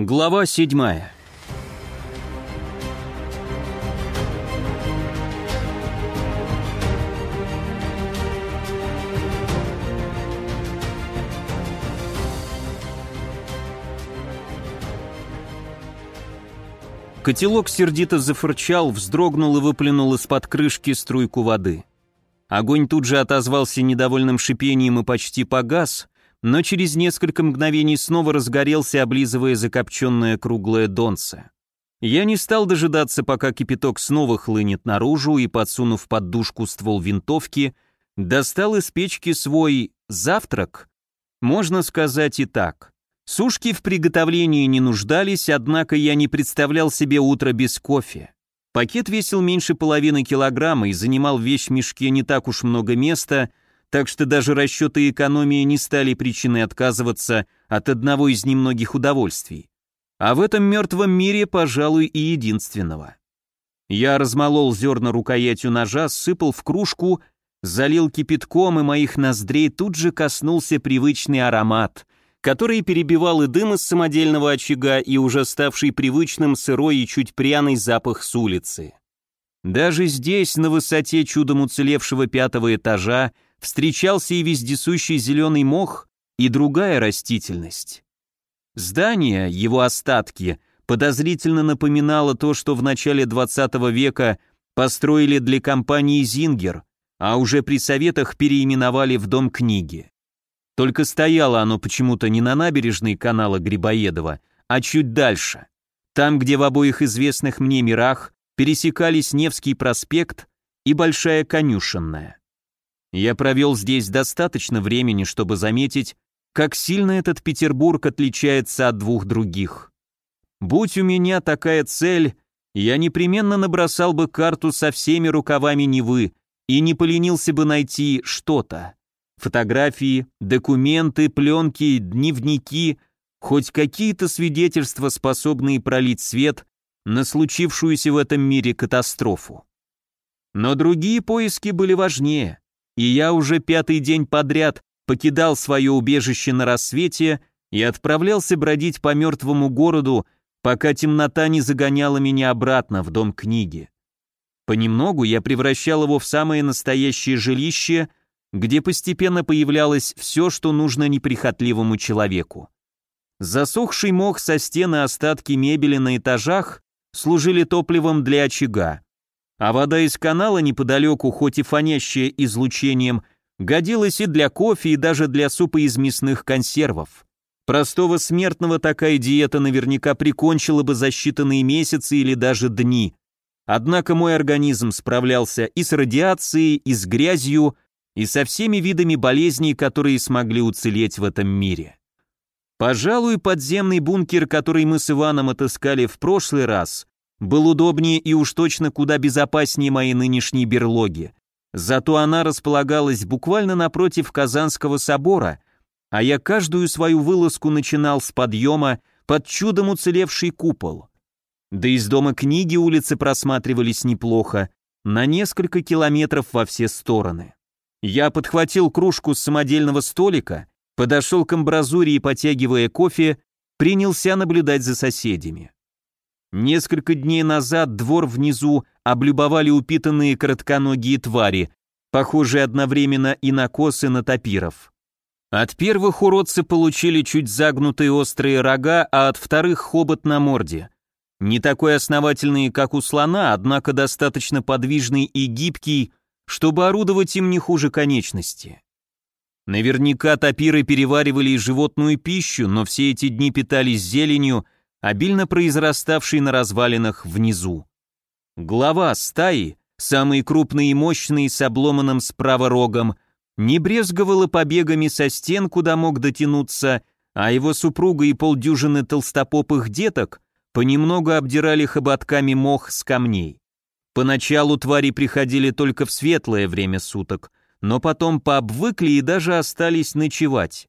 Глава седьмая. Котелок сердито зафырчал, вздрогнул и выплюнул из-под крышки струйку воды. Огонь тут же отозвался недовольным шипением и почти погас, но через несколько мгновений снова разгорелся, облизывая закопченное круглое донце. Я не стал дожидаться, пока кипяток снова хлынет наружу, и, подсунув под дужку ствол винтовки, достал из печки свой завтрак. Можно сказать и так. Сушки в приготовлении не нуждались, однако я не представлял себе утро без кофе. Пакет весил меньше половины килограмма и занимал в вещмешке не так уж много места, так что даже расчеты экономии не стали причиной отказываться от одного из немногих удовольствий. А в этом мертвом мире, пожалуй, и единственного. Я размолол зерна рукоятью ножа, сыпал в кружку, залил кипятком, и моих ноздрей тут же коснулся привычный аромат, который перебивал и дым из самодельного очага, и уже ставший привычным сырой и чуть пряный запах с улицы. Даже здесь, на высоте чудом уцелевшего пятого этажа, встречался и вездесущий зеленый мох, и другая растительность. Здание, его остатки, подозрительно напоминало то, что в начале 20 века построили для компании «Зингер», а уже при советах переименовали в Дом книги. Только стояло оно почему-то не на набережной канала Грибоедова, а чуть дальше, там, где в обоих известных мне мирах пересекались Невский проспект и Большая Конюшенная. Я провел здесь достаточно времени, чтобы заметить, как сильно этот Петербург отличается от двух других. Будь у меня такая цель, я непременно набросал бы карту со всеми рукавами Невы и не поленился бы найти что-то. Фотографии, документы, пленки, дневники, хоть какие-то свидетельства, способные пролить свет на случившуюся в этом мире катастрофу. Но другие поиски были важнее и я уже пятый день подряд покидал свое убежище на рассвете и отправлялся бродить по мертвому городу, пока темнота не загоняла меня обратно в дом книги. Понемногу я превращал его в самое настоящее жилище, где постепенно появлялось все, что нужно неприхотливому человеку. Засохший мох со стены остатки мебели на этажах служили топливом для очага а вода из канала неподалеку, хоть и фонящая излучением, годилась и для кофе, и даже для супа из мясных консервов. Простого смертного такая диета наверняка прикончила бы за считанные месяцы или даже дни. Однако мой организм справлялся и с радиацией, и с грязью, и со всеми видами болезней, которые смогли уцелеть в этом мире. Пожалуй, подземный бункер, который мы с Иваном отыскали в прошлый раз, был удобнее и уж точно куда безопаснее моей нынешней берлоги. Зато она располагалась буквально напротив Казанского собора, а я каждую свою вылазку начинал с подъема под чудом уцелевший купол. Да из дома книги улицы просматривались неплохо, на несколько километров во все стороны. Я подхватил кружку с самодельного столика, подошел к амбразуре и, потягивая кофе, принялся наблюдать за соседями. Несколько дней назад двор внизу облюбовали упитанные коротконогие твари, похожие одновременно и на косы на топиров. От первых уродцы получили чуть загнутые острые рога, а от вторых хобот на морде. Не такой основательный, как у слона, однако достаточно подвижный и гибкий, чтобы орудовать им не хуже конечности. Наверняка топиры переваривали и животную пищу, но все эти дни питались зеленью – обильно произраставший на развалинах внизу. Глава стаи, самый крупный и мощный с обломанным справа рогом, не брезговала побегами со стен, куда мог дотянуться, а его супруга и полдюжины толстопопых деток понемногу обдирали хоботками мох с камней. Поначалу твари приходили только в светлое время суток, но потом пообвыкли и даже остались ночевать.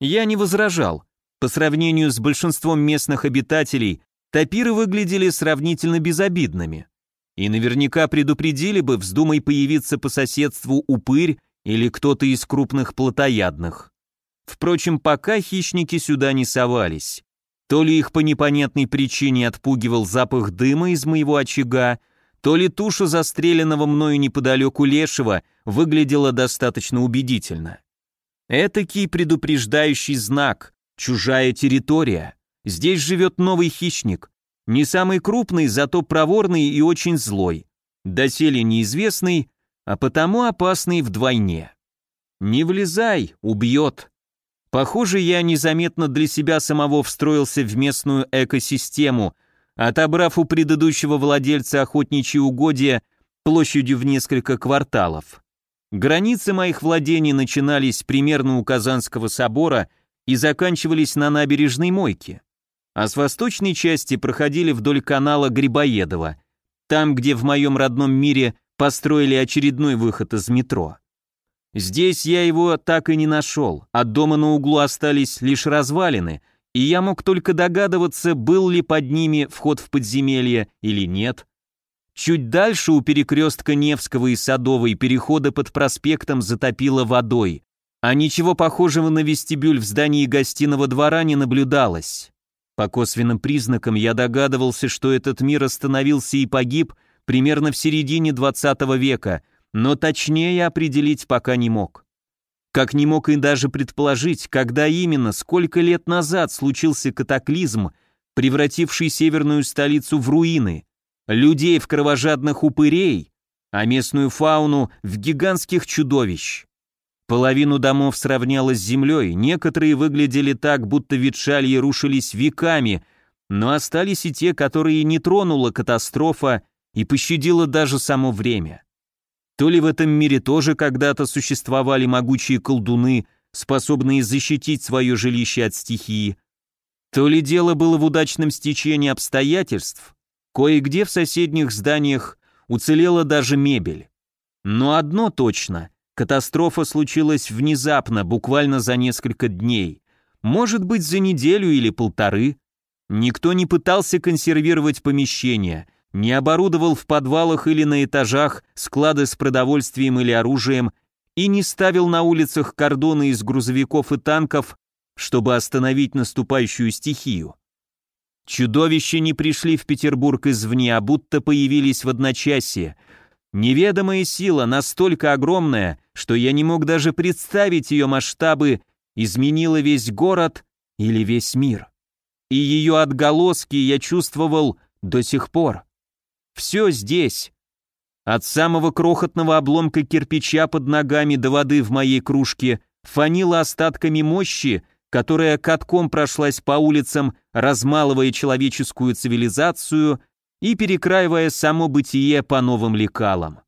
Я не возражал, по сравнению с большинством местных обитателей, тапиры выглядели сравнительно безобидными. И наверняка предупредили бы, вздумай появиться по соседству упырь или кто-то из крупных плотоядных. Впрочем, пока хищники сюда не совались. То ли их по непонятной причине отпугивал запах дыма из моего очага, то ли туша застреленного мною неподалеку лешего выглядела достаточно убедительно. Этакий предупреждающий знак, чужая территория. Здесь живет новый хищник. Не самый крупный, зато проворный и очень злой. Доселе неизвестный, а потому опасный вдвойне. Не влезай, убьет. Похоже, я незаметно для себя самого встроился в местную экосистему, отобрав у предыдущего владельца охотничьи угодья площадью в несколько кварталов. Границы моих владений начинались примерно у Казанского собора и заканчивались на набережной Мойке, а с восточной части проходили вдоль канала Грибоедова, там, где в моем родном мире построили очередной выход из метро. Здесь я его так и не нашел, от дома на углу остались лишь развалины, и я мог только догадываться, был ли под ними вход в подземелье или нет. Чуть дальше у перекрестка Невского и Садовой перехода под проспектом затопило водой, а ничего похожего на вестибюль в здании гостиного двора не наблюдалось. По косвенным признакам я догадывался, что этот мир остановился и погиб примерно в середине 20 века, но точнее определить пока не мог. Как не мог и даже предположить, когда именно, сколько лет назад случился катаклизм, превративший северную столицу в руины, людей в кровожадных упырей, а местную фауну в гигантских чудовищ. Половину домов сравнялось с землей, некоторые выглядели так, будто ветшали и рушились веками, но остались и те, которые не тронула катастрофа и пощадила даже само время. То ли в этом мире тоже когда-то существовали могучие колдуны, способные защитить свое жилище от стихии, то ли дело было в удачном стечении обстоятельств, кое-где в соседних зданиях уцелела даже мебель. Но одно точно, катастрофа случилась внезапно, буквально за несколько дней, может быть за неделю или полторы. Никто не пытался консервировать помещения, не оборудовал в подвалах или на этажах склады с продовольствием или оружием и не ставил на улицах кордоны из грузовиков и танков, чтобы остановить наступающую стихию. Чудовища не пришли в Петербург извне, а будто появились в одночасье. Неведомая сила, настолько огромная, что я не мог даже представить ее масштабы, изменила весь город или весь мир. И ее отголоски я чувствовал до сих пор. Все здесь. От самого крохотного обломка кирпича под ногами до воды в моей кружке фанило остатками мощи, которая катком прошлась по улицам, размалывая человеческую цивилизацию и перекраивая само бытие по новым лекалам.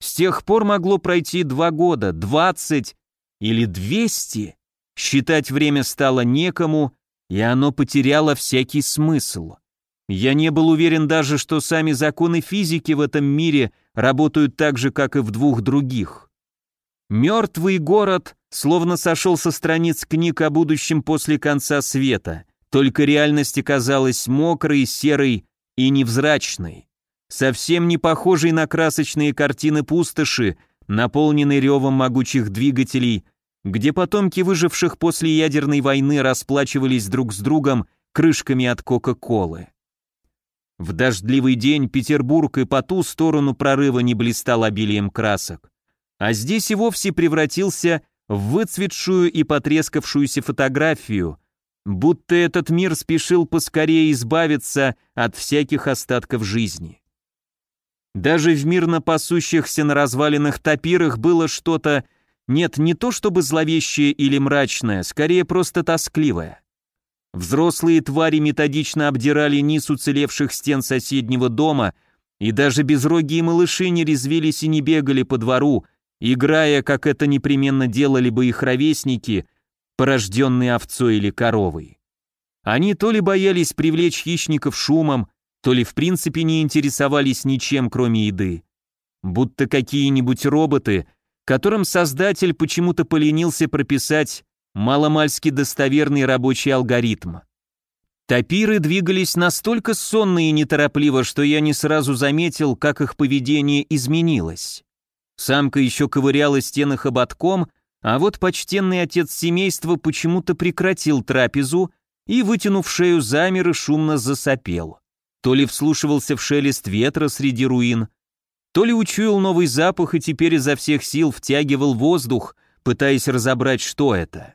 С тех пор могло пройти два года, двадцать или двести. Считать время стало некому, и оно потеряло всякий смысл. Я не был уверен даже, что сами законы физики в этом мире работают так же, как и в двух других. Мертвый город словно сошел со страниц книг о будущем после конца света, только реальность оказалась мокрой, серой и невзрачной, совсем не похожей на красочные картины пустоши, наполненной ревом могучих двигателей, где потомки выживших после ядерной войны расплачивались друг с другом крышками от Кока-Колы. В дождливый день Петербург и по ту сторону прорыва не блистал обилием красок, а здесь и вовсе превратился в выцветшую и потрескавшуюся фотографию, будто этот мир спешил поскорее избавиться от всяких остатков жизни. Даже в мирно пасущихся на развалинах топирах было что-то, нет, не то чтобы зловещее или мрачное, скорее просто тоскливое. Взрослые твари методично обдирали низ уцелевших стен соседнего дома, и даже безрогие малыши не резвились и не бегали по двору, играя, как это непременно делали бы их ровесники, порожденные овцой или коровой. Они то ли боялись привлечь хищников шумом, то ли в принципе не интересовались ничем, кроме еды. Будто какие-нибудь роботы, которым создатель почему-то поленился прописать маломальски достоверный рабочий алгоритм. Тапиры двигались настолько сонно и неторопливо, что я не сразу заметил, как их поведение изменилось. Самка еще ковыряла стены хоботком, а вот почтенный отец семейства почему-то прекратил трапезу и, вытянув шею, замер и шумно засопел. То ли вслушивался в шелест ветра среди руин, то ли учуял новый запах и теперь изо всех сил втягивал воздух, пытаясь разобрать, что это.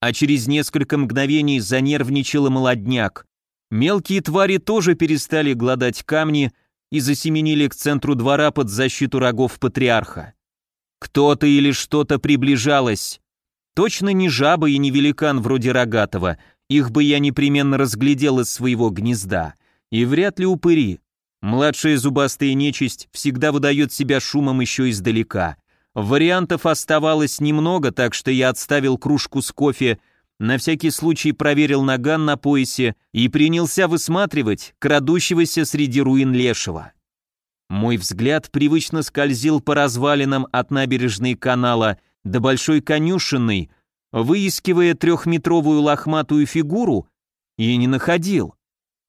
А через несколько мгновений занервничал и молодняк. Мелкие твари тоже перестали гладать камни и засеменили к центру двора под защиту рогов патриарха. Кто-то или что-то приближалось. Точно не жаба и не великан вроде рогатого, их бы я непременно разглядел из своего гнезда. И вряд ли упыри. Младшая зубастая нечисть всегда выдает себя шумом еще издалека. Вариантов оставалось немного, так что я отставил кружку с кофе, на всякий случай проверил наган на поясе и принялся высматривать крадущегося среди руин лешего. Мой взгляд привычно скользил по развалинам от набережной канала до большой конюшенной, выискивая трехметровую лохматую фигуру, и не находил.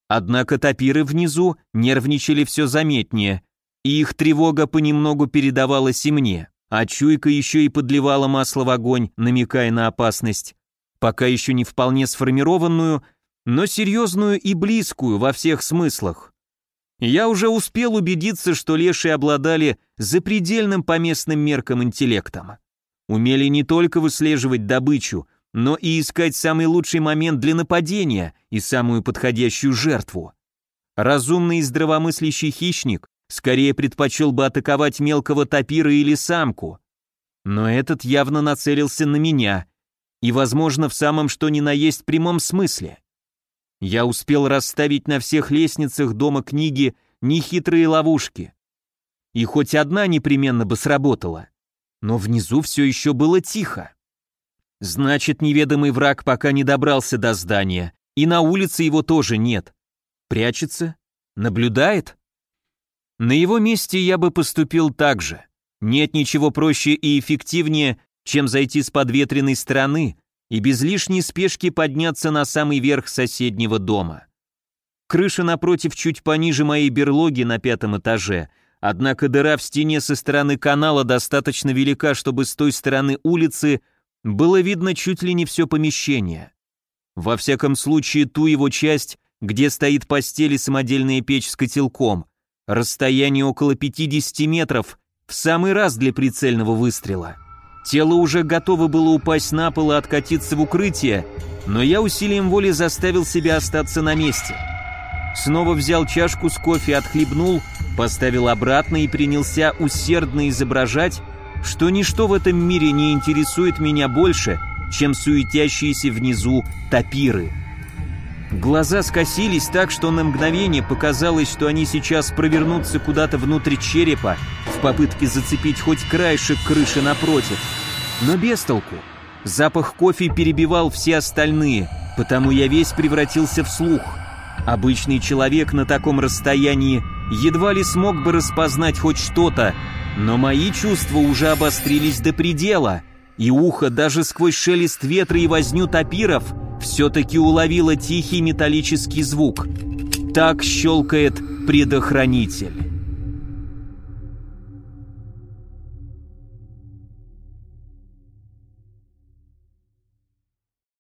Однако топиры внизу нервничали все заметнее, и их тревога понемногу передавалась и мне, а чуйка еще и подливала масло в огонь, намекая на опасность, пока еще не вполне сформированную, но серьезную и близкую во всех смыслах. Я уже успел убедиться, что леши обладали запредельным по местным меркам интеллектом. Умели не только выслеживать добычу, но и искать самый лучший момент для нападения и самую подходящую жертву. Разумный и здравомыслящий хищник скорее предпочел бы атаковать мелкого тапира или самку. Но этот явно нацелился на меня, и, возможно, в самом что ни на есть прямом смысле. Я успел расставить на всех лестницах дома книги нехитрые ловушки. И хоть одна непременно бы сработала, но внизу все еще было тихо. Значит, неведомый враг пока не добрался до здания, и на улице его тоже нет. Прячется? Наблюдает? На его месте я бы поступил так же. Нет ничего проще и эффективнее, чем зайти с подветренной стороны и без лишней спешки подняться на самый верх соседнего дома. Крыша напротив чуть пониже моей берлоги на пятом этаже, однако дыра в стене со стороны канала достаточно велика, чтобы с той стороны улицы – было видно чуть ли не все помещение. Во всяком случае, ту его часть, где стоит постель и самодельная печь с котелком. Расстояние около 50 метров, в самый раз для прицельного выстрела. Тело уже готово было упасть на пол и откатиться в укрытие, но я усилием воли заставил себя остаться на месте. Снова взял чашку с кофе, отхлебнул, поставил обратно и принялся усердно изображать, что ничто в этом мире не интересует меня больше, чем суетящиеся внизу тапиры. Глаза скосились так, что на мгновение показалось, что они сейчас провернутся куда-то внутрь черепа в попытке зацепить хоть краешек крыши напротив. Но без толку. Запах кофе перебивал все остальные, потому я весь превратился в слух. Обычный человек на таком расстоянии едва ли смог бы распознать хоть что-то, но мои чувства уже обострились до предела, и ухо даже сквозь шелест ветра и возню топиров все-таки уловило тихий металлический звук. Так щелкает предохранитель.